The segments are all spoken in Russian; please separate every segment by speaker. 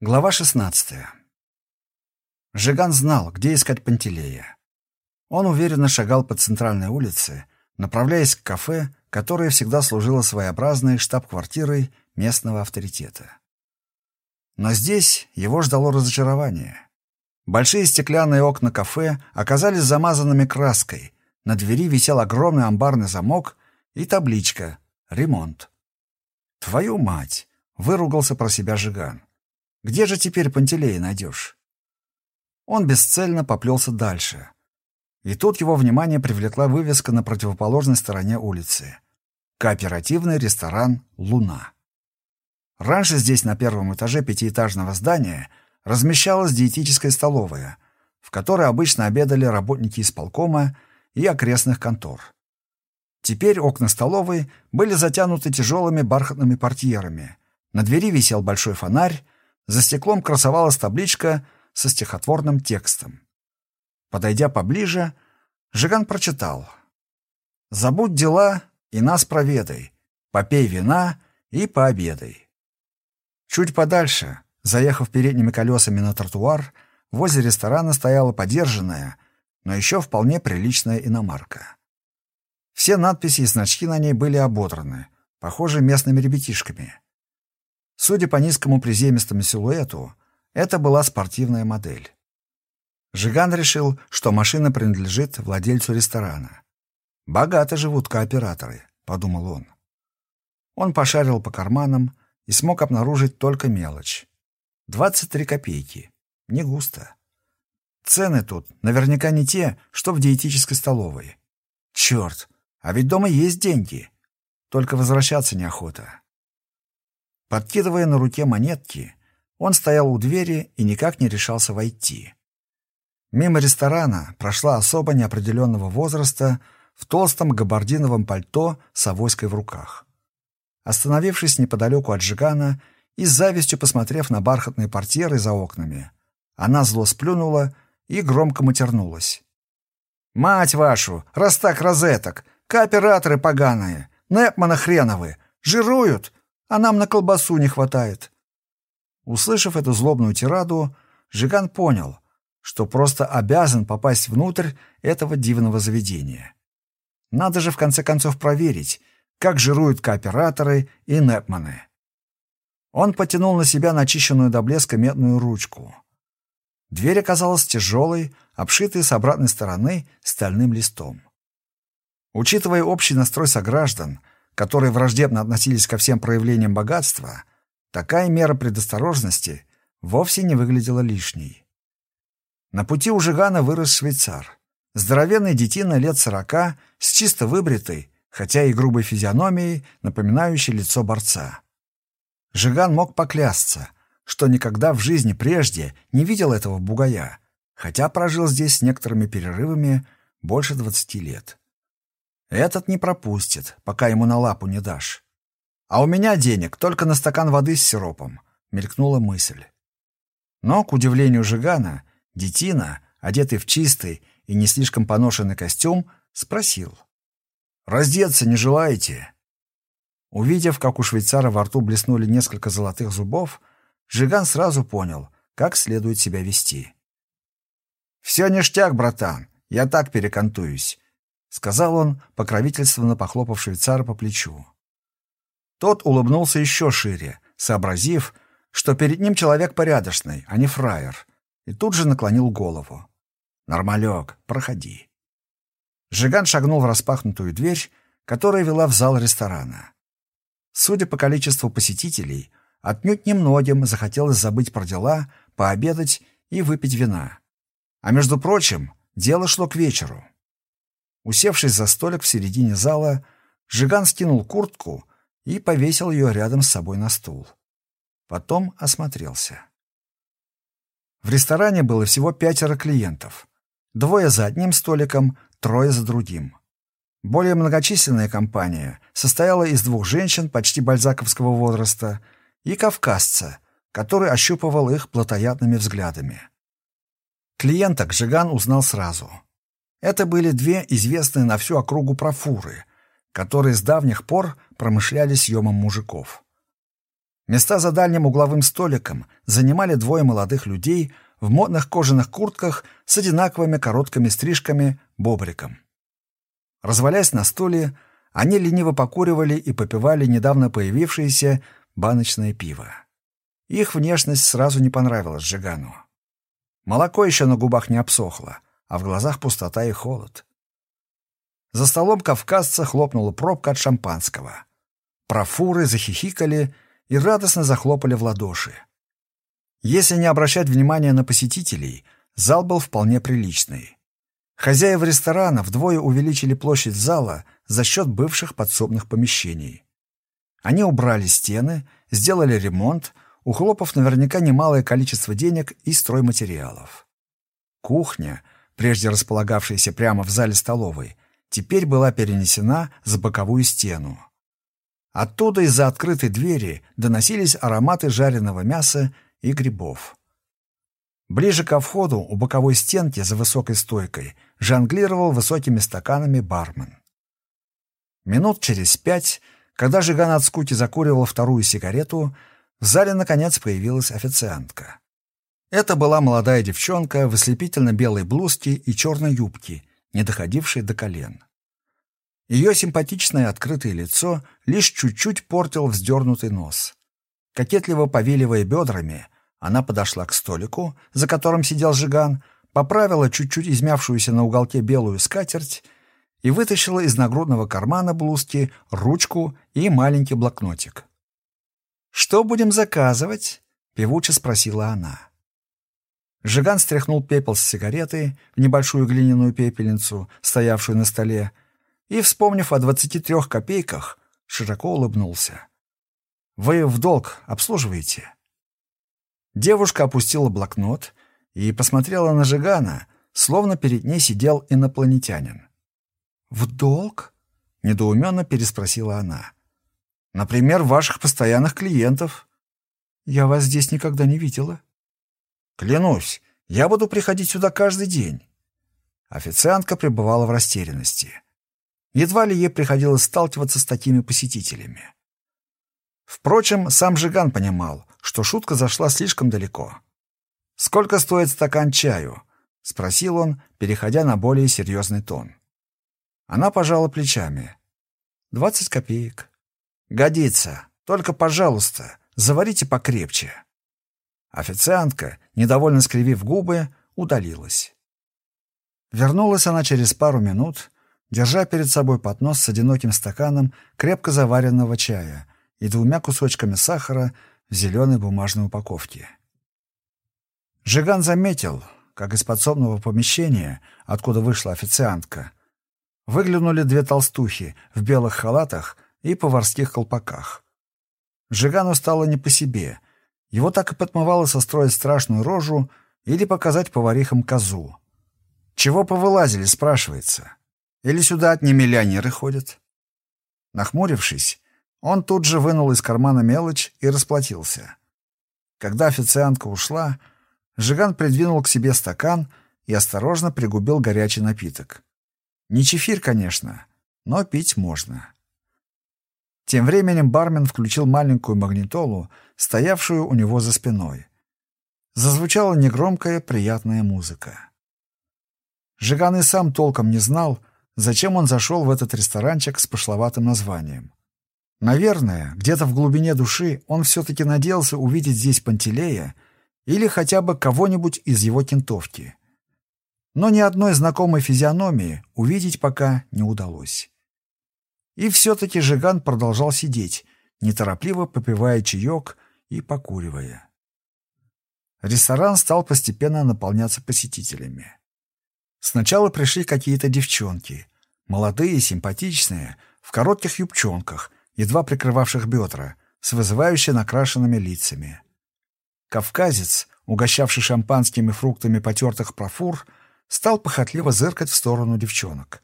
Speaker 1: Глава 16. Жиган знал, где искать Пантелея. Он уверенно шагал по центральной улице, направляясь к кафе, которое всегда служило своеобразной штаб-квартирой местного авторитета. Но здесь его ждало разочарование. Большие стеклянные окна кафе оказались замазанными краской, на двери висел огромный амбарный замок и табличка «Ремонт». «Твою мать!» — выругался про себя Жиган. Где же теперь Пантелея найдешь? Он бесцельно поплелся дальше. И тут его внимание привлекла вывеска на противоположной стороне улицы. Кооперативный ресторан «Луна». Раньше здесь на первом этаже пятиэтажного здания размещалась диетическая столовая, в которой обычно обедали работники исполкома и окрестных контор. Теперь окна столовой были затянуты тяжелыми бархатными портьерами. На двери висел большой фонарь, за стеклом красовалась табличка со стихотворным текстом. Подойдя поближе, Жиган прочитал. «Забудь дела и нас проведай, попей вина и пообедай». Чуть подальше, заехав передними колесами на тротуар, возле ресторана стояла подержанная, но еще вполне приличная иномарка. Все надписи и значки на ней были ободраны, похожи местными ребятишками. Судя по низкому приземистому силуэту, это была спортивная модель. Жиган решил, что машина принадлежит владельцу ресторана. «Богато живут кооператоры», — подумал он. Он пошарил по карманам и смог обнаружить только мелочь. 23 копейки. Не густо. Цены тут наверняка не те, что в диетической столовой. Черт, а ведь дома есть деньги. Только возвращаться неохота. Подкидывая на руке монетки, он стоял у двери и никак не решался войти. Мимо ресторана прошла особо неопределенного возраста в толстом габардиновом пальто с авоськой в руках. Остановившись неподалеку от Жигана и с завистью посмотрев на бархатные портьеры за окнами, она зло сплюнула и громко матернулась. «Мать вашу! Раз так розеток! Кооператоры поганые! Непмана хреновы! Жируют! А нам на колбасу не хватает». Услышав эту злобную тираду, Жиган понял, что просто обязан попасть внутрь этого дивного заведения. Надо же в конце концов проверить, как жируют кооператоры и непманы. Он потянул на себя начищенную до блеска медную ручку. Дверь оказалась тяжелой, обшитой с обратной стороны стальным листом. Учитывая общий настрой сограждан, которые враждебно относились ко всем проявлениям богатства, такая мера предосторожности вовсе не выглядела лишней. На пути у Жигана вырос швейцар. Здоровенный детина лет сорока, с чисто выбритой, хотя и грубой физиономией, напоминающей лицо борца. Жиган мог поклясться, что никогда в жизни прежде не видел этого бугая, хотя прожил здесь с некоторыми перерывами больше двадцати лет. Этот не пропустит, пока ему на лапу не дашь. А у меня денег только на стакан воды с сиропом, мелькнула мысль. Но, к удивлению Жигана, детина, одетый в чистый и не слишком поношенный костюм, спросил. «Раздеться не желаете?» Увидев, как у швейцара во рту блеснули несколько золотых зубов, Жиган сразу понял, как следует себя вести. «Все ништяк, братан, я так перекантуюсь. — сказал он, покровительственно похлопав швейцара по плечу. Тот улыбнулся еще шире, сообразив, что перед ним человек порядочный, а не фраер, и тут же наклонил голову. «Нормалек, проходи». Жиган шагнул в распахнутую дверь, которая вела в зал ресторана. Судя по количеству посетителей, отнюдь немногим захотелось забыть про дела, пообедать и выпить вина. А между прочим, дело шло к вечеру. Усевшись за столик в середине зала, Жиган скинул куртку и повесил ее рядом с собой на стул. Потом осмотрелся. В ресторане было всего пятеро клиентов. Двое за одним столиком, трое за другим. Более многочисленная компания состояла из двух женщин почти бальзаковского возраста и кавказца, который ощупывал их плотоядными взглядами. Клиенток Жиган узнал сразу — это были две известные на всю округу профуры, которые с давних пор промышляли съемом мужиков. Места за дальним угловым столиком занимали двое молодых людей в модных кожаных куртках с одинаковыми короткими стрижками бобриком. Развалясь на стуле, они лениво покуривали и попивали недавно появившееся баночное пиво. Их внешность сразу не понравилась Жигану. Молоко еще на губах не обсохло, а в глазах пустота и холод. За столом кавказца хлопнула пробка от шампанского. Профуры захихикали и радостно захлопали в ладоши. Если не обращать внимания на посетителей, зал был вполне приличный. Хозяева ресторана вдвое увеличили площадь зала за счет бывших подсобных помещений. Они убрали стены, сделали ремонт, ухлопав наверняка немалое количество денег и стройматериалов. Кухня, прежде располагавшаяся прямо в зале столовой, теперь была перенесена за боковую стену. Оттуда из-за открытой двери доносились ароматы жареного мяса и грибов. Ближе ко входу, у боковой стенки за высокой стойкой, жонглировал высокими стаканами бармен. Минут через пять, когда Жиган скуки закуривал вторую сигарету, в зале, наконец, появилась официантка. Это была молодая девчонка в ослепительно-белой блузке и черной юбке, не доходившей до колен. Ее симпатичное открытое лицо лишь чуть-чуть портил вздернутый нос. Кокетливо повиливая бедрами, она подошла к столику, за которым сидел Жиган, поправила чуть-чуть измявшуюся на уголке белую скатерть и вытащила из нагрудного кармана блузки ручку и маленький блокнотик. «Что будем заказывать?» — певуче спросила она. Жиган стряхнул пепел с сигареты в небольшую глиняную пепельницу, стоявшую на столе, и, вспомнив о двадцати трех копейках, широко улыбнулся. «Вы в долг обслуживаете?» Девушка опустила блокнот и посмотрела на Жигана, словно перед ней сидел инопланетянин. «В долг?» — недоуменно переспросила она. «Например, ваших постоянных клиентов». «Я вас здесь никогда не видела». «Клянусь, я буду приходить сюда каждый день». Официантка пребывала в растерянности. Едва ли ей приходилось сталкиваться с такими посетителями. Впрочем, сам Жиган понимал, что шутка зашла слишком далеко. «Сколько стоит стакан чаю?» — спросил он, переходя на более серьезный тон. Она пожала плечами. «Двадцать копеек». «Годится. Только, пожалуйста, заварите покрепче». Официантка, недовольно скривив губы, удалилась. Вернулась она через пару минут, держа перед собой поднос с одиноким стаканом крепко заваренного чая и двумя кусочками сахара в зеленой бумажной упаковке. Жиган заметил, как из подсобного помещения, откуда вышла официантка, выглянули две толстухи в белых халатах и поварских колпаках. Жигану стало не по себе. Его так и подмывало состроить страшную рожу или показать поварихам козу. «Чего повылазили?» — спрашивается. Или сюда одни миллионеры ходят?» Нахмурившись, он тут же вынул из кармана мелочь и расплатился. Когда официантка ушла, Жиган придвинул к себе стакан и осторожно пригубил горячий напиток. Не чефир, конечно, но пить можно. Тем временем бармен включил маленькую магнитолу, стоявшую у него за спиной. Зазвучала негромкая, приятная музыка. Жиган и сам толком не знал, зачем он зашел в этот ресторанчик с пошловатым названием. Наверное, где-то в глубине души он все-таки надеялся увидеть здесь Пантелея или хотя бы кого-нибудь из его кентовки. Но ни одной знакомой физиономии увидеть пока не удалось. И все-таки Жиган продолжал сидеть, неторопливо попивая чаек и покуривая. Ресторан стал постепенно наполняться посетителями. Сначала пришли какие-то девчонки, молодые, симпатичные, в коротких юбчонках, едва прикрывавших бедра, с вызывающе накрашенными лицами. Кавказец, угощавший шампанскими фруктами потертых профур, стал похотливо зыркать в сторону девчонок.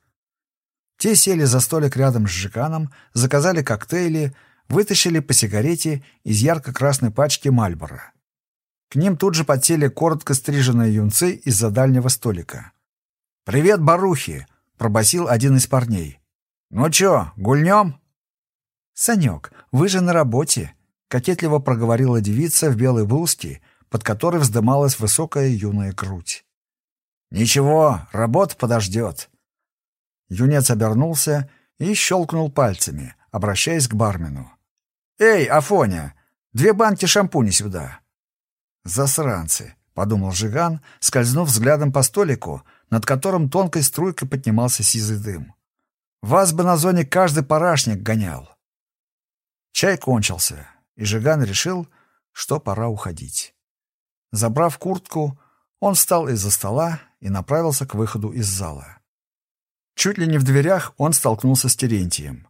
Speaker 1: Те сели за столик рядом с Жиканом, заказали коктейли, вытащили по сигарете из ярко-красной пачки Мальбора. К ним тут же подсели коротко стриженные юнцы из-за дальнего столика. «Привет, барухи!» — пробасил один из парней. «Ну чё, гульнем?» «Санек, вы же на работе!» — кокетливо проговорила девица в белой блузке, под которой вздымалась высокая юная грудь. «Ничего, работа подождет». Юнец обернулся и щелкнул пальцами, обращаясь к бармену. «Эй, Афоня, две банки шампуня сюда!» «Засранцы!» — подумал Жиган, скользнув взглядом по столику, над которым тонкой струйкой поднимался сизый дым. «Вас бы на зоне каждый парашник гонял!» Чай кончился, и Жиган решил, что пора уходить. Забрав куртку, он встал из-за стола и направился к выходу из зала. Чуть ли не в дверях он столкнулся с Терентием.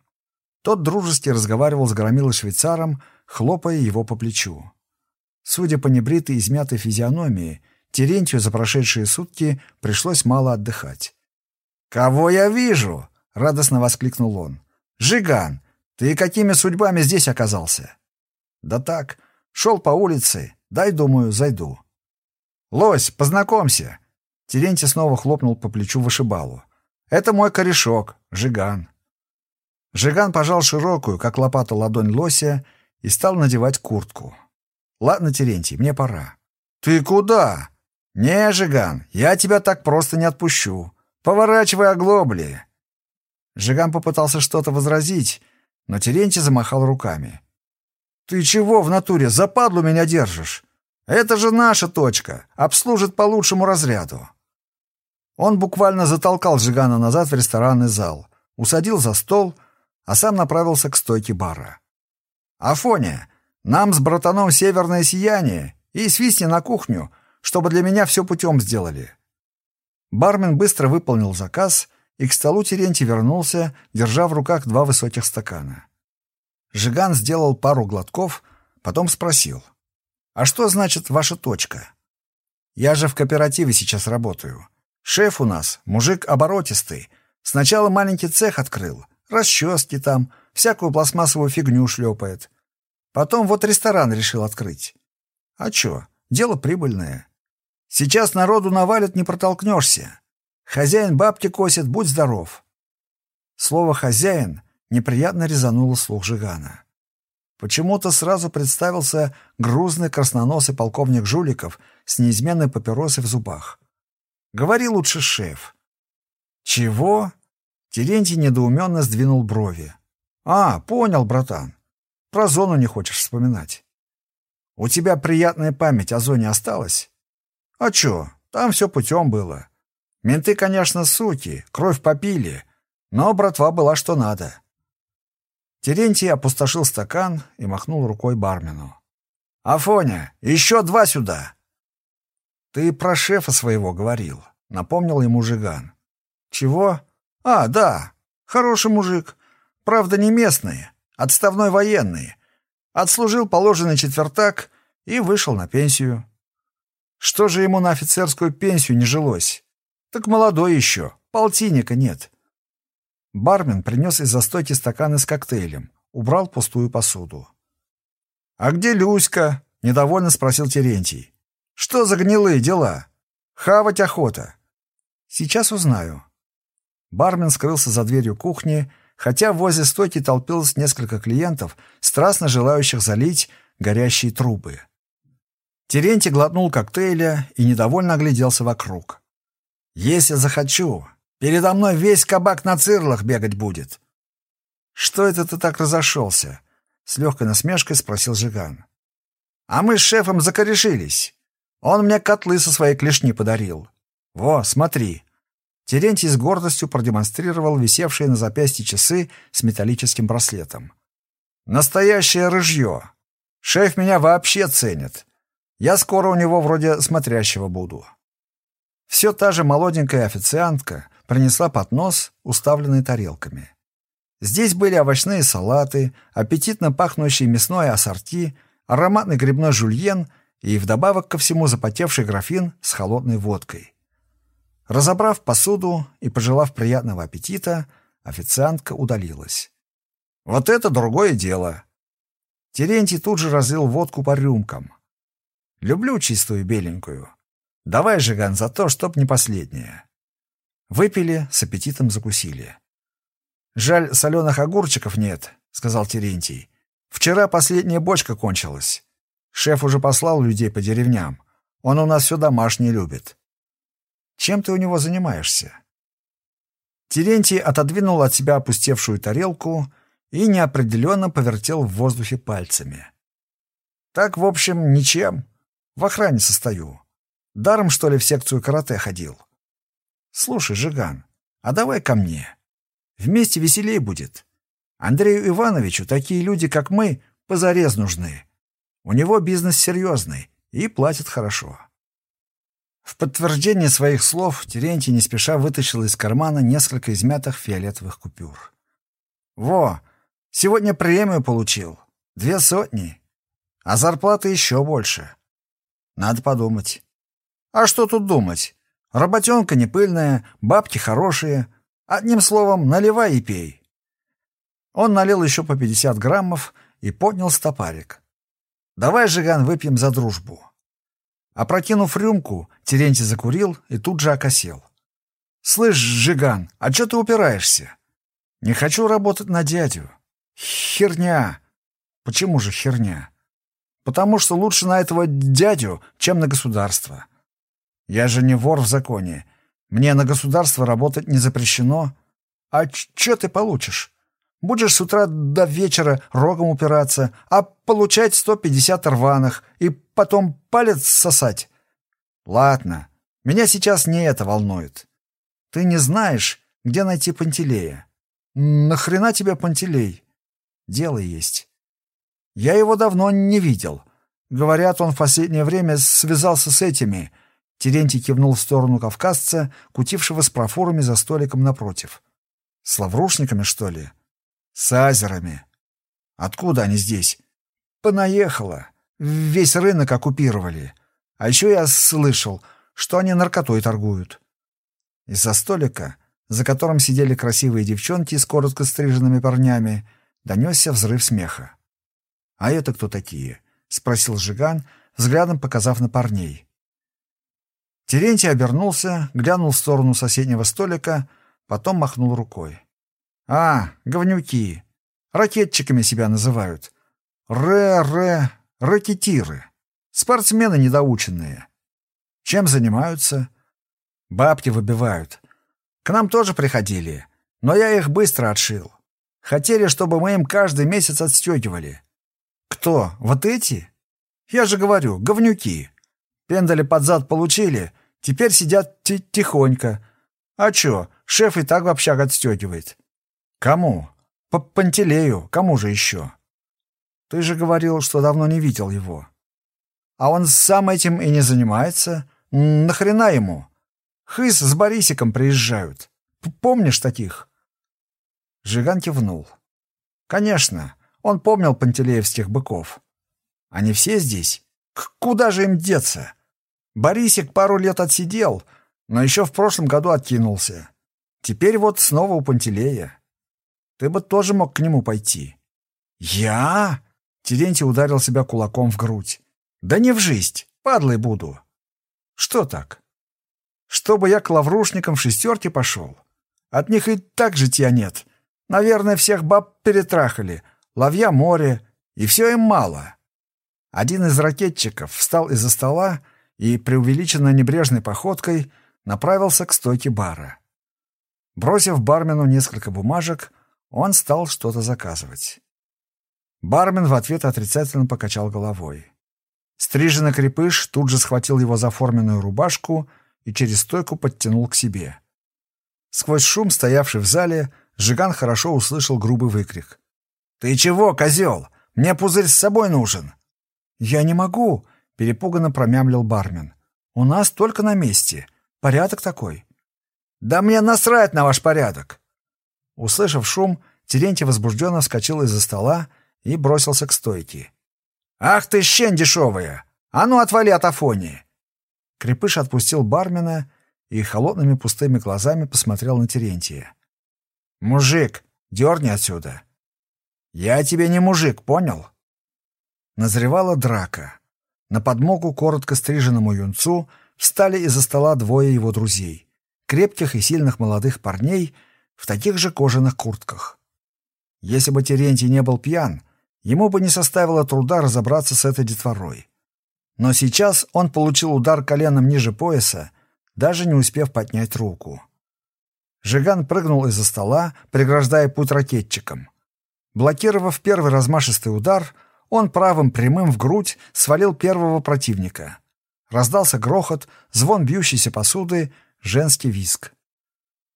Speaker 1: Тот дружески разговаривал с громилой-швейцаром, хлопая его по плечу. Судя по небритой измятой физиономии, Терентию за прошедшие сутки пришлось мало отдыхать. «Кого я вижу?» — радостно воскликнул он. «Жиган, ты какими судьбами здесь оказался?» «Да так, шел по улице, дай, думаю, зайду». «Лось, познакомься!» Терентий снова хлопнул по плечу вышибалу. «Это мой корешок, Жиган». Жиган пожал широкую, как лопата ладонь лося, и стал надевать куртку. «Ладно, Терентий, мне пора». «Ты куда?» «Не, Жиган, я тебя так просто не отпущу. Поворачивай оглобли». Жиган попытался что-то возразить, но Терентий замахал руками. «Ты чего в натуре западлу меня держишь? Это же наша точка, обслужит по лучшему разряду». Он буквально затолкал Жигана назад в ресторанный зал, усадил за стол а сам направился к стойке бара. «Афоня, нам с братаном северное сияние и свистни на кухню, чтобы для меня все путем сделали». Бармен быстро выполнил заказ, и к столу Терентий вернулся, держа в руках два высоких стакана. Жиган сделал пару глотков, потом спросил. «А что значит ваша точка?» «Я же в кооперативе сейчас работаю. Шеф у нас, мужик оборотистый. Сначала маленький цех открыл, расчески там, всякую пластмассовую фигню шлепает. Потом вот ресторан решил открыть. А чё, дело прибыльное. Сейчас народу навалит, не протолкнешься. Хозяин бабки косит, будь здоров. Слово «хозяин» неприятно резануло слух Жигана. Почему-то сразу представился грузный красноносый полковник Жуликов с неизменной папиросой в зубах. «Говори лучше, шеф». «Чего?» Терентий недоуменно сдвинул брови. «А, понял, братан. Про зону не хочешь вспоминать. У тебя приятная память о зоне осталась? А чё, там все путем было. Менты, конечно, суки, кровь попили, но братва была что надо». Терентий опустошил стакан и махнул рукой бармену. «Афоня, еще два сюда!» «Ты про шефа своего говорил», — напомнил ему Жиган. «Чего?» «А, да, хороший мужик. Правда, не местный, отставной военный. Отслужил положенный четвертак и вышел на пенсию. Что же ему на офицерскую пенсию не жилось? Так молодой еще, полтинника нет». Бармен принес из застойки стаканы с коктейлем, убрал пустую посуду. «А где Люська?» — недовольно спросил Терентий. «Что за гнилые дела? Хавать охота». «Сейчас узнаю», Бармен скрылся за дверью кухни, хотя возле стойки толпилось несколько клиентов, страстно желающих залить горящие трубы. Терентий глотнул коктейля и недовольно огляделся вокруг. «Если захочу, передо мной весь кабак на цирлах бегать будет». «Что это ты так разошелся?» — с легкой насмешкой спросил Жиган. «А мы с шефом закорешились. Он мне котлы со своей клешни подарил. Во, смотри, Терентий с гордостью продемонстрировал висевшие на запястье часы с металлическим браслетом. «Настоящее рыжье! Шеф меня вообще ценит. Я скоро у него вроде смотрящего буду». Все та же молоденькая официантка принесла поднос, уставленный тарелками. Здесь были овощные салаты, аппетитно пахнущие мясное ассорти, ароматный грибной жульен и вдобавок ко всему запотевший графин с холодной водкой. Разобрав посуду и пожелав приятного аппетита, официантка удалилась. «Вот это другое дело!» Терентий тут же разлил водку по рюмкам. «Люблю чистую беленькую. Давай, Жиган, за то, чтоб не последняя». Выпили, с аппетитом закусили. «Жаль, соленых огурчиков нет», — сказал Терентий. Вчера последняя бочка кончилась. Шеф уже послал людей по деревням. Он у нас все домашнее любит. Чем ты у него занимаешься?» Терентий отодвинул от себя опустевшую тарелку и неопределенно повертел в воздухе пальцами. «Так, в общем, ничем. В охране состою. Даром, что ли, в секцию карате ходил? Слушай, Жиган, а давай ко мне. Вместе веселей будет. Андрею Ивановичу такие люди, как мы, позарез нужны. У него бизнес серьезный и платит хорошо. В подтверждение своих слов Терентий не спеша вытащил из кармана несколько измятых фиолетовых купюр. «Во! Сегодня премию получил. Две сотни. А зарплата еще больше. Надо подумать. А что тут думать? Работенка не пыльная, бабки хорошие. Одним словом, наливай и пей». Он налил еще по 50 граммов и поднял стопарик. «Давай, Жиган, выпьем за дружбу». Опрокинув рюмку, Терентий закурил и тут же окосел. «Слышь, Жиган, а чё ты упираешься? Не хочу работать на дядю. Херня!» «Почему же херня?» «Потому что лучше на этого дядю, чем на государство. Я же не вор в законе. Мне на государство работать не запрещено. А чё ты получишь? Будешь с утра до вечера рогом упираться, а получать 150 рваных и потом палец сосать. Ладно, меня сейчас не это волнует. Ты не знаешь, где найти Пантелея. Нахрена тебе Пантелей? Дело есть. Я его давно не видел. Говорят, он в последнее время связался с этими. Терентий кивнул в сторону кавказца, кутившего с профорами за столиком напротив. С лаврушниками, что ли? — с азерами. Откуда они здесь? Понаехало. Весь рынок оккупировали. А еще я слышал, что они наркотой торгуют. Из-за столика, за которым сидели красивые девчонки с коротко стриженными парнями, донесся взрыв смеха. «А это кто такие?» — спросил Жиган, взглядом показав на парней. Терентий обернулся, глянул в сторону соседнего столика, потом махнул рукой. А, говнюки. Ракетчиками себя называют. Ре-ре... Ракетиры. Спортсмены недоученные. Чем занимаются? Бабки выбивают. К нам тоже приходили, но я их быстро отшил. Хотели, чтобы мы им каждый месяц отстегивали. Кто? Вот эти? Я же говорю, говнюки. Пендали под зад получили, теперь сидят тихонько. А чё, шеф и так в общак отстегивает. «Кому?» «По Пантелею. Кому же еще?» «Ты же говорил, что давно не видел его». «А он сам этим и не занимается. Нахрена ему? Хыс с Борисиком приезжают. Помнишь таких?» Жиган кивнул. «Конечно, он помнил пантелеевских быков. Они все здесь? Куда же им деться? Борисик пару лет отсидел, но еще в прошлом году откинулся. Теперь вот снова у Пантелея. Ты бы тоже мог к нему пойти». «Я?» — Терентий ударил себя кулаком в грудь. «Да не в жизнь, падлой буду». «Что так?» «Чтобы я к лаврушникам в шестерке пошел. От них и так житья нет. Наверное, всех баб перетрахали, ловья море, и все им мало». Один из ракетчиков встал из-за стола и, преувеличенно небрежной походкой, направился к стойке бара. Бросив бармену несколько бумажек, он стал что-то заказывать. Бармен в ответ отрицательно покачал головой. Стриженный крепыш тут же схватил его за форменную рубашку и через стойку подтянул к себе. Сквозь шум, стоявший в зале, Жиган хорошо услышал грубый выкрик. «Ты чего, козел? Мне пузырь с собой нужен!» «Я не могу!» — перепуганно промямлил бармен. «У нас только на месте. Порядок такой». «Да мне насрать на ваш порядок! Услышав шум, Терентий возбужденно вскочил из-за стола и бросился к стойке. «Ах ты, щень дешевая! А ну, отвали от Афонии!» Крепыш отпустил бармена и холодными пустыми глазами посмотрел на Терентия. «Мужик, дерни отсюда!» «Я тебе не мужик, понял?» Назревала драка. На подмогу коротко стриженному юнцу встали из-за стола двое его друзей, крепких и сильных молодых парней — в таких же кожаных куртках. Если бы Терентий не был пьян, ему бы не составило труда разобраться с этой детворой. Но сейчас он получил удар коленом ниже пояса, даже не успев поднять руку. Жиган прыгнул из-за стола, преграждая путь ракетчикам. Блокировав первый размашистый удар, он правым прямым в грудь свалил первого противника. Раздался грохот, звон бьющейся посуды, женский виск.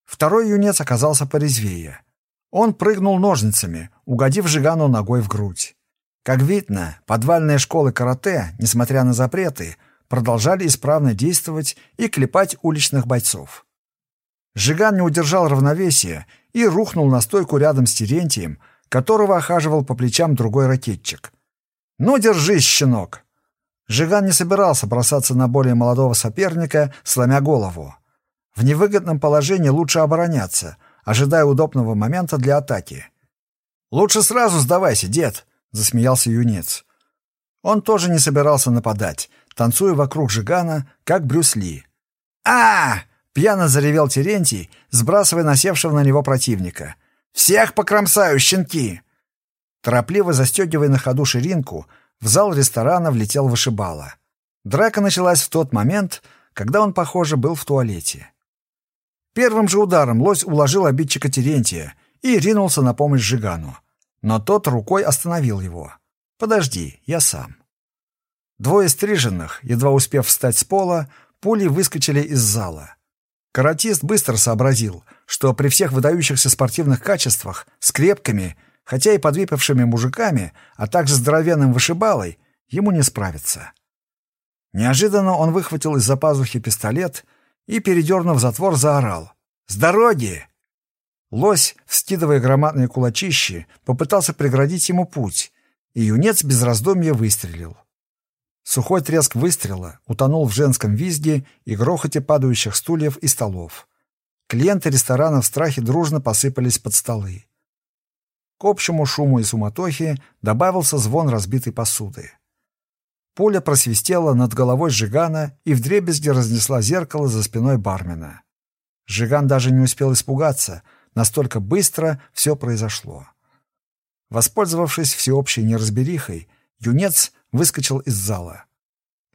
Speaker 1: Второй юнец оказался порезвее. Он прыгнул ножницами, угодив Жигану ногой в грудь. Как видно, подвальные школы карате, несмотря на запреты, продолжали исправно действовать и клепать уличных бойцов. Жиган не удержал равновесия и рухнул на стойку рядом с Терентием, которого охаживал по плечам другой ракетчик. «Ну, держись, щенок!» Жиган не собирался бросаться на более молодого соперника, сломя голову. В невыгодном положении лучше обороняться, ожидая удобного момента для атаки. «Лучше сразу сдавайся, дед!» — засмеялся юнец. Он тоже не собирался нападать, танцуя вокруг Жигана, как Брюс Ли. а, Пьяно заревел Терентий, сбрасывая насевшего на него противника. «Всех покромсаю, щенки!» Торопливо застегивая на ходу ширинку, в зал ресторана влетел вышибала. Драка началась в тот момент, когда он, похоже, был в туалете. Первым же ударом лось уложил обидчика Терентия и ринулся на помощь Жигану. Но тот рукой остановил его. «Подожди, я сам». Двое стриженных, едва успев встать с пола, пули выскочили из зала. Каратист быстро сообразил, что при всех выдающихся спортивных качествах, с крепкими, хотя и подвыпившими мужиками, а также здоровенным вышибалой, ему не справиться. Неожиданно он выхватил из-за пазухи пистолет и, передернув затвор, заорал. «С дороги!» Лось, вскидывая громадные кулачищи, попытался преградить ему путь, и юнец без раздумья выстрелил. Сухой треск выстрела утонул в женском визге и грохоте падающих стульев и столов. Клиенты ресторана в страхе дружно посыпались под столы. К общему шуму и суматохе добавился звон разбитой посуды. Пуля просвистела над головой Жигана и вдребезги разнесла зеркало за спиной бармена. Жиган даже не успел испугаться, настолько быстро все произошло. Воспользовавшись всеобщей неразберихой, юнец выскочил из зала.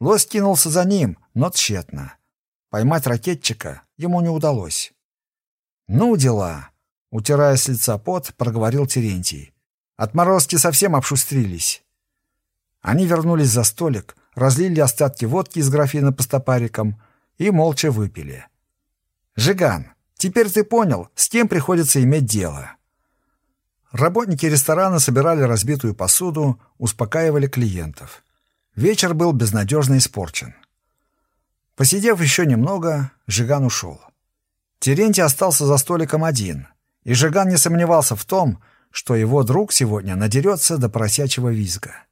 Speaker 1: Лось кинулся за ним, но тщетно. Поймать ракетчика ему не удалось. «Ну, дела!» — утирая с лица пот, проговорил Терентий. «Отморозки совсем обшустрились». Они вернулись за столик, разлили остатки водки из графина по стопарикам и молча выпили. «Жиган, теперь ты понял, с кем приходится иметь дело». Работники ресторана собирали разбитую посуду, успокаивали клиентов. Вечер был безнадежно испорчен. Посидев еще немного, Жиган ушел. Терентий остался за столиком один, и Жиган не сомневался в том, что его друг сегодня надерется до поросячьего визга.